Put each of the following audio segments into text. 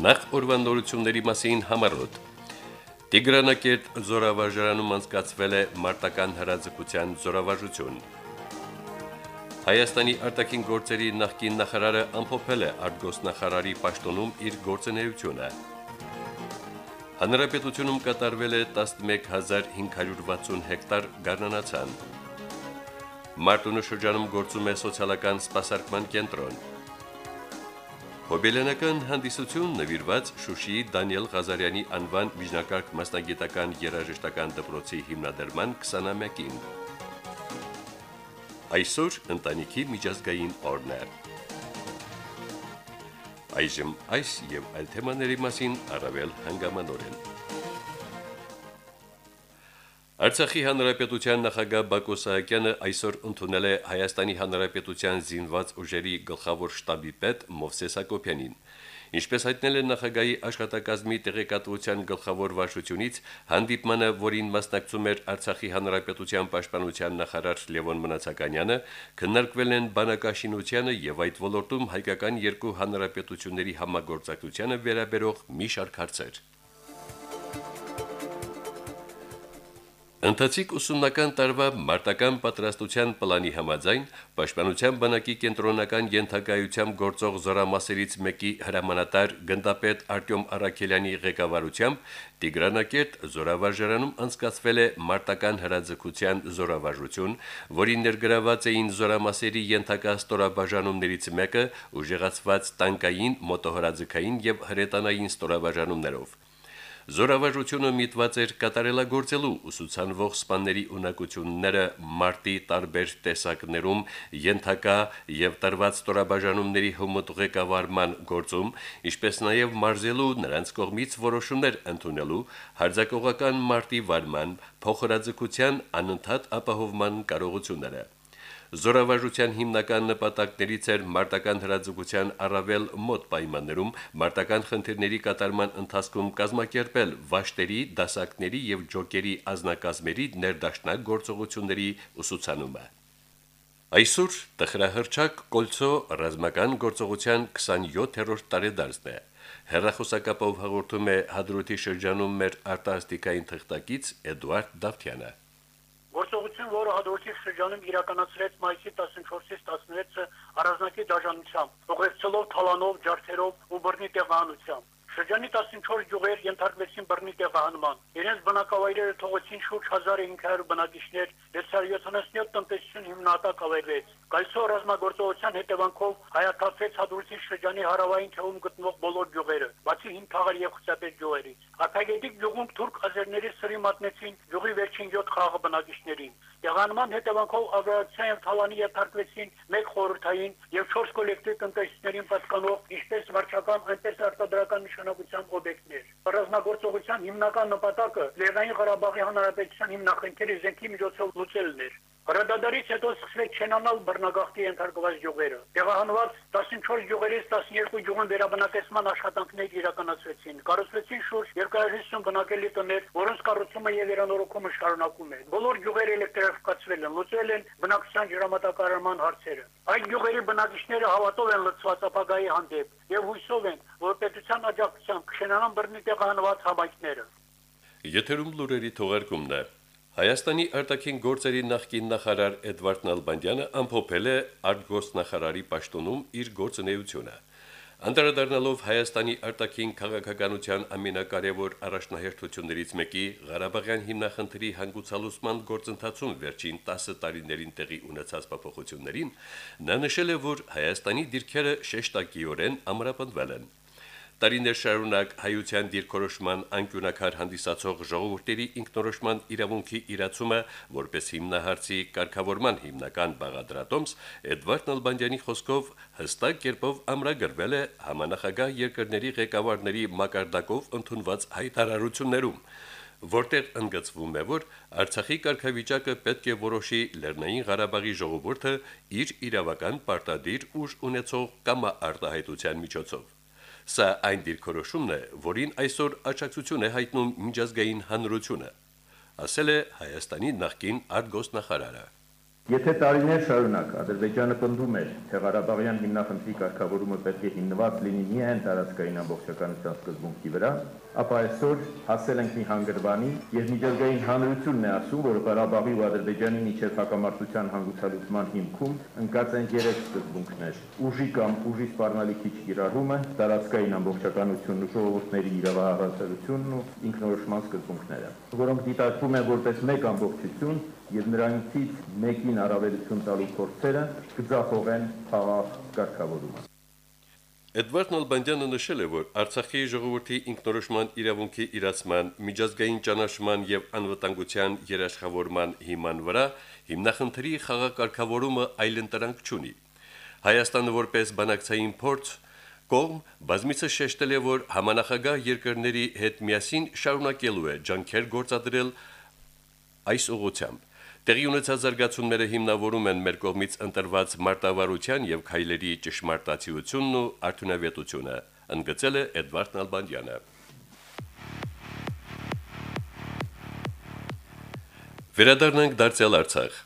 Նախ օրվանորությունների մասին համարոտ։ Տիգրանակերտ զորավարժարանում անցկացվել է մարտական հրաձգության զորավարժություն։ Հայաստանի արտաքին գործերի նախկին նախարարը ամփոփել է արտգոսնախարարի պաշտոնում իր գործունեությունը։ Հանրապետությունում կատարվել է 11560 հեկտար գարնանացան։ Մարտունու շրջանում գործում է սոցիալական սպասարկման կենտրոն։ Հոբելյանական հանդիսություն նվիրված Շուշիի Դանիել Ղազարյանի անվան միջնակարգ մասնագիտական երաժշտական դպրոցի հիմնադրման 20-ամյակին։ Այսօր ընտանիքի միջազգային օրն է։ Այժմ այս եւ այլ թեմաների մասին առավել հանգամանորեն։ Արցախի հանրապետության նախագահ Բակո Սահակյանը այսօր ընդունել է Հայաստանի հանրապետության զինված ուժերի գլխավոր շտաբի պետ Մովսես Հակոբյանին։ Ինչպես հայտնել է նախագահի աշխատակազմի տեղեկատվության գլխավոր վարչությունից, հանդիպմանը, որին մասնակցում էր Արցախի հանրապետության պաշտպանության նախարար Լևոն Մնացականյանը, քննարկվել են բանակաշինությանը եւ այդ ոլորտում հայկական երկու հանրապետությունների համագործակցությանը վերաբերող մի շարք հարցեր։ Ընթացիկ ուսումնական տարվա մարտական պատրաստության պլանի համաձայն Պաշտպանության բանակի կենտրոնական յենթակայությամբ գործող զորամասերից մեկի հրամանատար գնդապետ Արտյոմ Արաքելյանի ղեկավարությամբ Տիգրանակերտ զորավարժարանում անցկացվել է մարտական հրաձգության զորավարժություն, որին ներգրաված էին զորամասերի յենթակա ստորաբաժանումներից մեկը ուժեղացված տանկային, մոտոհրաձգային եւ հրետանային ստորաբաժանումներով։ Զորավարժությունը միտված էր կատարելագործելու ուսուցանվող սպաների ունակությունները մարտի տարբեր տեսակներում յենթակա եւ տրված ստորաբաժանումների հմտուղեկավարման գործում, ինչպես նաեւ մարզելու նրանց կողմից որոշումներ ընդունելու հարձակողական մարտի վարման, փոխհրաձգության անընդհատ ապահովման կարողությունները։ Զորավարժության հիմնական նպատակներից էր մարտական հրաձգության առավել մոտ պայմաններում մարտական խնդիրների կատարման ընթացքում կազմակերպել վաշտերի, դասակների եւ ջոկերի ազնագազմերի ներդաշնակ գործողությունների ուսուցանումը։ Այսօր տխրահրճակ կոլցո ռազմական գործողության 27-րդ տարեդարձն է։ Հերրախոսակապով հաղորդում է Հադրութի շրջանում մեր արտասթիկային թղթակից Էդուարդ Դավթյանը։ Գործողություն, որը Հադրութի շրջանում իրականացրեց մայիսի 14-ից 16-ը առանձնակի դաշնությամբ, ուղեկցելով թալանով, ջարդերով ու բռնի տեղանությամբ։ Շրջանի 14 գյուղեր ենթարկվեցին բռնի տեղահանման։ Իրենց բնակավայրերը թողեցին շուրջ 1500 բնակիչներ, 677 տնտեսություն հիմնատակ ավերվեց։ Կայսո ռազմագործողության հետևանքով հայաթափվեց Հադրութի շրջանի հարավային թևում գտնվող բոլոր գյուղերը, բացի Հիմթաղար եւ Խծապետ գյուղերից։ Ակագետիկ գյուղում թուրք ազերների սրի մատնեցին գյուղի վերջին 7 խաղը բնակիչներին։ Եղանման հետևանքով ավիացիա եւ թալանի ենթարկվեցին մեկ խորհրդային եւ 4 կոլեկտիվ տնտեսություններին պատկանող ինչպես վարչական, այնպես արտադրական նշանակության օբյեկտներ։ Ռազմագործողության հիմնական նպատակը Լեռնային Ղարաբաղի Հանրապետության հիմնախնդիրը զենքի միջոցով լուծելն էր։ Հրադադարից հետո սկսվեց չենանալ բռնագաղթի ենթարկված գյուղերը։ Տեղահանված 14 գյուղերից 12 գյուղն վերաբնակեցման աշխատանքներ իրականացվեցին։ Կառուցվեցին շուրջ 250 բնակելի տներ, որոնց կառուցումը եւ վերանորոգումը շարունակում է։ Բոլոր գյուղերը էլեկտրաֆիկացվել են, լուծվել են բնակչության ջրամատակարարման հարցերը։ Այդ գյուղերի բնակիչները հավատով են լծված ապագայի հանդեպ եւ հույսով են, որ պետության աջակցությամբ կշենանան բռնի տեղահանված համայնքները։ Եթերում լուրերի թողարկումն է։ Հայաստանի արտաքին գործերի նախկին նախարար Էդվարդ Նալբանդյանը ամփոփել է արտգոսնախարարի պաշտոնում իր գործունեությունը։ Անդրադառնալով Հայաստանի արտաքին քաղաքականության ամենակարևոր առաջնահերթություններից մեկի Ղարաբաղյան հիմնախնդրի հանգուցալուծման գործընթացում վերջին 10 տարիներին տեղի ունեցած փոփոխություններին, նա նշել է, որ Հայաստանի դիրքերը շեշտակիորեն ամրապնդվել են տարիներ շարունակ հայության դիրքորոշման անկյունակար հանդիսացող ժողովուրդերի ինքնորոշման իրավունքի իրացումը որպես հիմնահարցի կարգավորման հիմնական բաղադրատոմս Էդվարդ Նալբանդյանի խոսքով հստակ կերպով ամրագրվել է համանախագահ երկրների ղեկավարների մակարդակով ընդունված հայտարարություններում որտեղ ընդգծվում է, որ Արցախի կարգավիճակը պետք է որոշի Լեռնային Ղարաբաղի ժողովուրդը իր իրավական պարտադիր ուժ ունեցող կամ արտահայտության միջոցով։ Սա այն դիրքորոշումն է, որին այսօր աջակցություն է հայտնում միջազգային հանրությունը, ասել է Հայաստանի նախկին արտգոսնախարարը։ Եթե տարիներ շարունակ Ադրբեջանը պնդում էր, թե Ղարաբաղյան հիմնախնդրի կարգավորումը պետք է հիմնված լինի միայն տարածքային ամբողջականության սկզբունքի վրա, ապա այսօր հասել ենք մի հանգրվանի, եւ միջազգային հանրությունն է ասում, որ Ղարաբաղի ու Ադրբեջանի միջև հակամարտության հանգուցալուծման հիմքում ընկած են երեք սկզբունքներ՝ ուժի կամ ուժի սպառնալիքի չկիրառումը, տարածքային ամբողջականությունն ու ժողովուրդների իրավահավասարությունն ու ինքնորոշման սկզբունքները, որոնք դիտարկվում են որպես մեկ ամբողջություն եւ նրանցից մեկին առավելություն տալու փորձերը կձախողեն խաղաղ կարգավորումը։ Էդվարդ Նալբանդյանը նշել է, որ Արցախի ժողովրդի ինքնորոշման իրավունքի իրացման, միջազգային ճանաչման եւ անվտանգության երաշխավորման հիման վրա հիմնախնդրի խաղակարգավորումը այլընտրանք չունի։ Հայաստանը որպես բանակցային փորձ կողմ բազմիցս շեշտել է, որ համանախագահ երկրների հետ միասին շարունակելու է ջանքեր գործադրել այս ուղղությամբ։ Տեղի ունեցած զարգացումները հիմնավորում են մեր կողմից ընտրված մարտավարության եւ քայլերի ճշմարտացիությունն ու արդյունավետությունը, ընդգծել է Էդվարդ Նալբանդյանը։ Վերադառնանք դարձյալ Արցախ։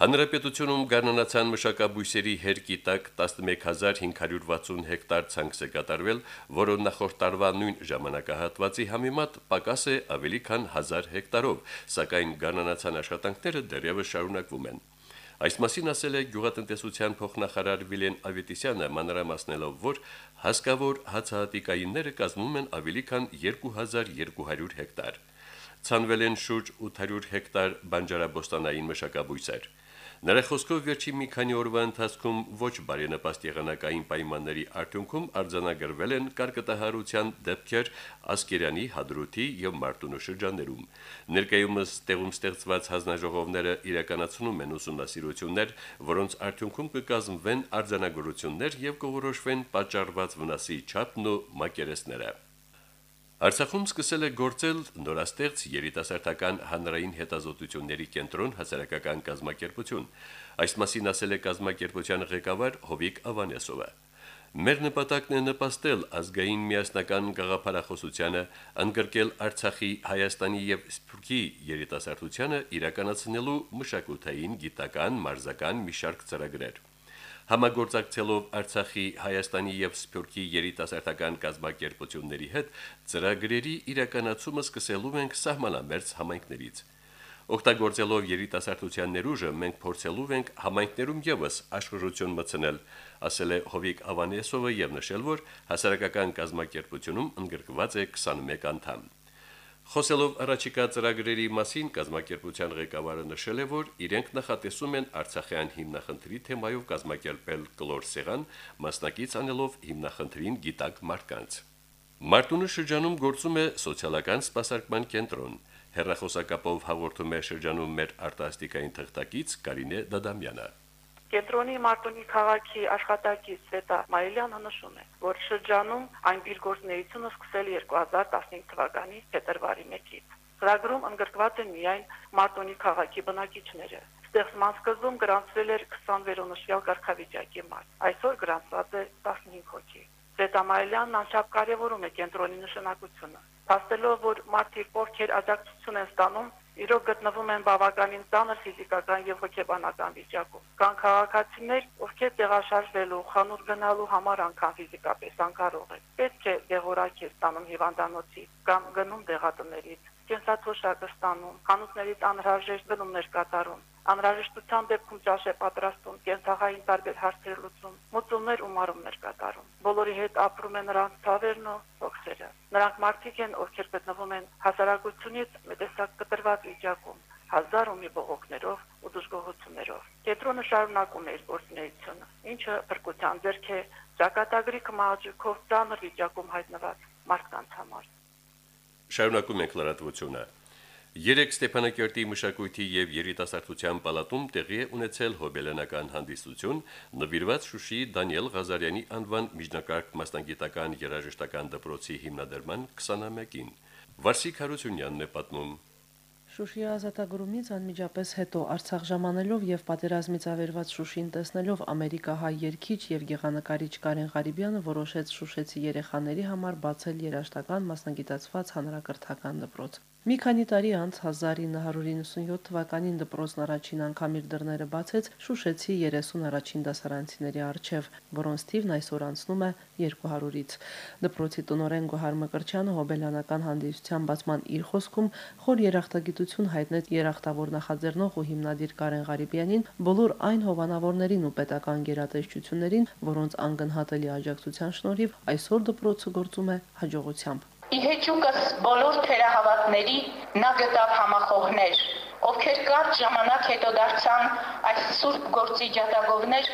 Հանրապետությունում գարնանացան մշակաբույսերի հերկի տակ 11560 հեկտար ցանքս է կատարվել, որը նախորդ տարվա նույն ժամանակահատվածի համեմատ պակաս է ավելի քան 1000 հեկտարով, սակայն գարնանացան աշխատանքները դեռևս շարունակվում են։ Այս մասին ասել է գյուղատնտեսության փոխնախարար Վիլեն Ավետիսյանը, մանրամասնելով, որ հասկավոր հացահատիկայինները կազմում են ավելի քան 2200 հեկտար։ Ցանվել են շուրջ 800 հեկտար բանջարաբոստանային մշակաբույսեր։ Նրա խոսքով վերջին մի քանի օրվա ընթացքում ոչ բարենպաստ եղանակային պայմանների արդյունքում արձանագրվել են կարկտահարության դեպքեր Ասկերյանի, Հադրութի եւ Մարտունու շրջաններում։ Ներկայումս տեղում ստեղծված հանձնաժողովները իրականացնում են ուսումնասիրություններ, որոնց արդյունքում կկազմվեն արձանագրություններ եւ կորոշվեն պատճառված վնասի չափն ու մակերեսները։ Արցախում սկսել է գործել նորաստեղծ երիտասարդական հանրային հետազոտությունների կենտրոն հասարակական կազմակերպություն։ Այս մասին ասել է կազմակերպության ղեկավար Հովիկ Ավանեսովը։ Մեր նպատակն է նպաստել ազգային միասնական գաղափարախոսությանը, ընդգրկել Արցախի, Հայաստանի եւ Սփյուռքի երիտասարդությանը իրականացնելու մշակութային, գիտական, մարզական մի շարք ծրագրեր համագործակցելով Արցախի, Հայաստանի եւ Սփյուռքի երիտասարդական կազմակերպությունների հետ ծրագրերի իրականացումը սկսելու ենք սահմանամերձ համայնքներից։ Օգտագործելով երիտասարդության ներուժը մենք փորձելու ենք համայնքներում եւս աշխուժություն մտցնել, ասել է Հովիկ Ավանեսովը եւ նշել, որ հասարակական կազմակերպությունում ընդգրկված է 21 անդամ։ Խոսելով առաջիկա ծրագրերի մասին կազմակերպության ղեկավարը նշել է, որ իրենք նախատեսում են Արցախյան հիմնախնդրի թեմայով կազմակերպել կլոր սեղան, մասնակից անելով հիմնախնդրին գիտակ մարդկանց։ Մարտունու շրջանում գործում է սոցիալական սպասարկման կենտրոն։ Հերրախոսակապով հաղորդում է շրջանում մեր արտասթիկային թղթակից Կարինե Դադամյանը։ Կենտրոնի Մարտունի քաղաքի աշխատակից Սվետա Մայելյանը նշում է, որ շրջանում այն բիլգործնեությունը սկսել 2015 թվականի փետրվարի 1-ից։ Ծրագրում ընդգրկված են միայն Մարտունի քաղաքի բնակիչները։ Ստեղծման սկզբում գրանցվել էր 20 վերոնշյալ կարգավիճակի մարդ։ Այսօր գրանցված է 15 հոգի։ Սետամայելյանն անչափ կարևորում է կենտրոնի նշանակությունը։ Փաստելով, որ մարդիկ ովքեր աջակցություն են ստանում իրոք գտնվում են բավականին ծանր ֆիզիկական եւ հոգեբանական վիճակում։ Կան քաղաքացիներ, ովքեր տեղաշարժվելու, խանութ գնալու համար անգամ ֆիզիկապես անկարող են։ Պետք է դեղորայք ստանում հիվանդանոցի կամ գնում դեղատներից, կենսաթոշակը ստանում, խանութներից անհրաժեշտ գնումներ կատարում անհրաժեշտության դեպքում ճաշ է պատրաստում, կենսաղային տարբեր հարցեր լուծում, մուծումներ ու մարումներ կատարում։ Բոլորի հետ ապրում է նրանց ցավերն ու ողջերը։ Նրանք մարդիկ են, ովքեր գտնվում են հասարակությունից մտեսակ կտրված վիճակում, հազար ու մի բողոքներով ու դժգոհություններով։ Կենտրոնը շարունակում է իր գործունեությունը, ինչը բրկության ձեռք է ճակատագրի կմահաճուկով ծանր վիճակում հայտնված մարդկանց համար։ Շարունակում ենք լրատվությունը։ Երեք Ստեփանակերտի մշակույթի եւ երիտասարդության պալատում տեղի է ունեցել հոբելենական հանդիսություն նվիրված Շուշիի Դանիել Ղազարյանի անվան միջնակարգ մասնագիտական երաժշտական դպրոցի հիմնադրման 21-ին։ Վարսիկ Հարությունյանն է պատմում. Շուշիի ազատագրումից անմիջապես հետո Արցախ ժամանելով եւ պատերազմից ավերված Շուշին տեսնելով ամերիկահայ երգիչ եւ գեղանկարիչ Կարեն Ղարիբյանը որոշեց Շուշեցի երեխաների համար բացել երաշտական մասնագիտացված հանրակրթական դպրոց։ Մի քանի տարի անց 1997 թվականին դպրոցն առաջին անգամ իր դռները բացեց Շուշեցի 30 առաջին դասարանցիների առջև, որոնց թիվն այսօր անցնում է 200-ից։ Դպրոցի տնօրեն Գոհար Մկրչյանը հոբելյանական հանդիսության բացման իր խոսքում խոր երախտագիտություն հայտնեց երախտավոր նախաձեռնող ու հիմնադիր Կարեն Ղարիբյանին, բոլոր այն հովանավորներին ու պետական գերատեսչություններին, որոնց անգնահատելի աջակցության շնորհիվ այսօր դպրոցը գործում է հաջողությամբ։ Իհեճուկս բոլոր թերահավատների նա գտավ համախոհներ, ովքեր կարճ ժամանակ հետո դարձան այս սուրբ գործի ջատագովներ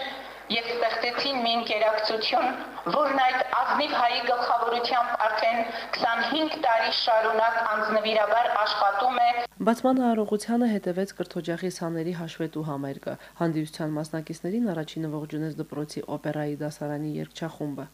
եւ ստեղծեցին մի ինտերակցիոն, որն այդ ազնիվ հայի գլխավորությամբ արդեն 25 տարի շարունակ անձնվիրաբար աշխատում է Բացման արարողությանը հետևեց կրթօջախի սաների հաշվետու համերգը։ Հանդիսության մասնակիցներին առաջինը ողջունեց դպրոցի օպերայի դասարանի երգչախումբը։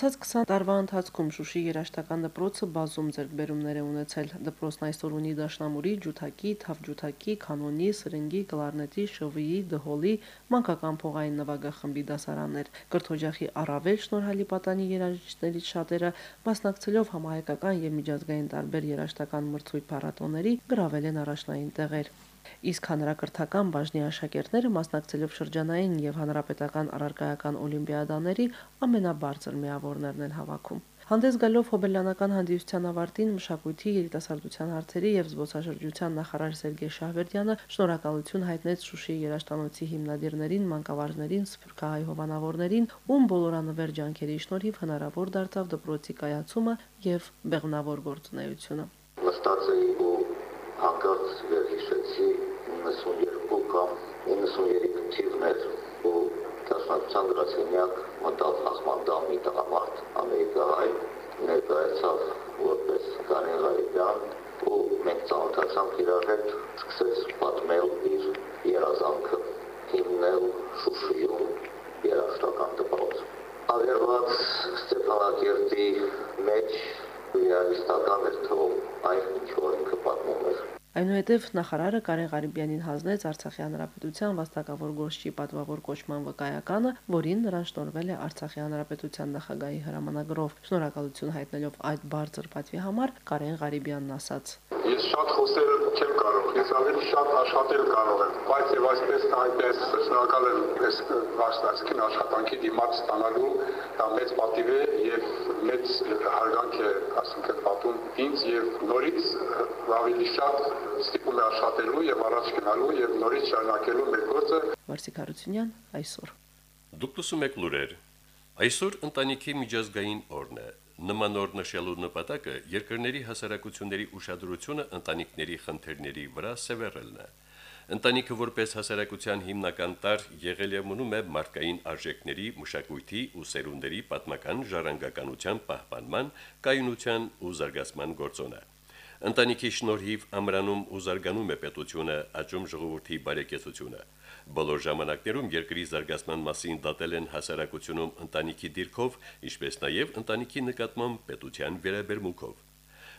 Անցած 20 տարվա ընթացքում Շուշի երաշտական դպրոցը բազում ձեռքբերումներ է ունեցել։ Դպրոցն այսօր ունի դաշնամուրի, ջութակի, թավջութակի, կանոնի, սրնգի, կլարնետի, շվիի, դհոլի, մանկական փողային նվագախմբի դասարաններ։ Կրթօջախի առավել շնորհալի պատանի երաժիշտներից շատերը մասնակցելով համահայկական եւ միջազգային տարբեր երաշտական մրցույթ փառատոների գրավել են առաջնային տեղեր իսկ հանրակրթական բաժնի աշակերտները մասնակցելով շրջանային եւ հանրապետական առարկայական օլիմպիադաների ամենաբարձր միավորներն են հավաքում։ Հանդես գալով հոբելյանական հանդիսության ավարտին մշակույթի երիտասարդության հարցերի եւ զբոսաշրջության նախարար Սերգեյ Շահվերդյանը շնորհակալություն հայտնեց Շուշիի երաշտանոցի հիմնադիրներին, մանկավարժներին, սփյուռքահայ հովանավորներին, ում բոլորանվեր ջանքերի շնորհիվ հնարավոր դարձավ դպրոցի կայացումը եւ բեղմնավոր գործունեությունը։ Մստած էի ու հանկարծ վերհիշեցի 92 կամ 93 թիվներ ու դաշնակցության գրասենյակ մտավ Ախմանդամի տղամարդ Ամերիկահայ ներկայացավ որպես Կարեն Ղարիբյան ու մենք ծանոթացանք իրար հետ սկսեց պատմել իր երազանքը հիմնել Շուշիում երաշտական դպրոց ավերված Ստեփանակերտի մեջ ռեալիստական էր թվում այն ինչ որ ինքը պատմում էր Այնուհետև նախարարը Կարեն Ղարիբյանին հանձնեց Արցախի հանրապետության վաստակավոր գործչի պատվավոր կոչման վկայականը, որին նրան շնորհվել է Արցախի հանրապետության նախագահի հրամանագրով։ Շնորհակալություն հայտնելով այդ բարձր պատվի համար Կարեն Ղարիբյանն ասաց. Ես շատ խոսել չեմ կարող, ես ավելի շատ աշխատել կարող եմ, բայց եւ այսպես այնպես շնորհակալ եմ այս վաստացքին աշխատանքի դիմաց ստանալու, դա մեծ պատիվ է եւ մեծ հարգանք է, ասենք պատում ինձ եւ նորից ավելի շատ ստիպում է աշխատելու եւ առաջ գնալու եւ նորից շարունակելու մեր գործը։ Վարսիկ Հարությունյան այսօր։ Դուք լսում եք լուրեր։ Այսօր ընտանիքի միջազգային օրն է։ Նման օր նշելու նպատակը երկրների հասարակությունների ուշադրությունը ընտանիքների խնդիրների վրա սևեռելն է։ Ընտանիքը որպես հասարակության հիմնական տար եղել է մնում է մարդկային արժեքների, մշակույթի ու սերունդերի պատմական ժառանգականության պահպանման, կայունության ու զարգացման գործոնը։ Ընտանիքի շնորհիվ ամրանում ու զարգանում է պետությունը, աճում ժողովրդի բարեկեցությունը։ Բոլոր ժամանակներում երկրի զարգացման մասին դատել են հասարակությունում ընտանիքի դիրքով, ինչպես նաև ընտանիքի նկատմամբ պետության վերաբերմունքով։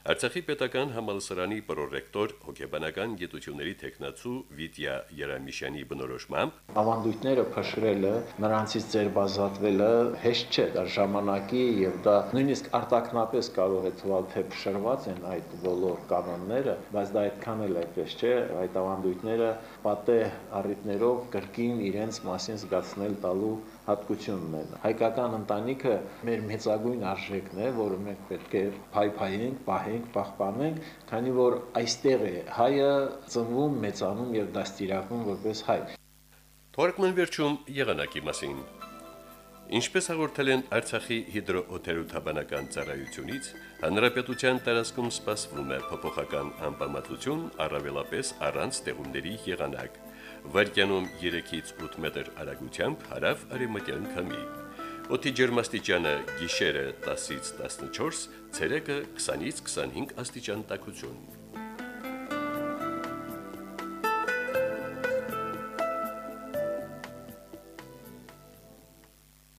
Արցախի պետական համալսարանի պրոռեկտոր հոգեբանական գիտությունների տեխնացու Վիտյա Երամիշյանի բնորոշմամբ ավանդույթները փշրելը, նրանցից ձերբազատվելը հեշտ չէ, դա ժամանակի եւ դա նույնիսկ արտակնապես կարող է թվալ թե փշրված են այդ բոլոր կանոնները, բայց դա այդքան էլ այդպես չէ, այդ ավանդույթները պատե առիթներով կրկին իրենց մասին զգացնել տալու հատկություն ունեն։ Հայկական ընտանիքը մեր մեծագույն արժեքն է, որը մենք պետք է փայփայենք, պահենք, պահպանենք, քանի որ այստեղ է հայը ծնվում, մեծանում եւ դաստիարակվում որպես հայ։ Թորկման վերջում եղանակի մասին։ Ինչպես հաղորդել են Արցախի հիդրոօթերոթաբանական ծառայությունից, հանրապետության տարածքում սպասվում է փոփոխական անբավարարություն, առավելապես առանց տեղումների եղանակ վարկյանում 3-ից 8 մետր արագությամբ հարավ արևմտյան քամի։ Օդի ջերմաստիճանը գիշերը 10-ից 14, ցերեկը 20-ից 25 աստիճան տաքություն։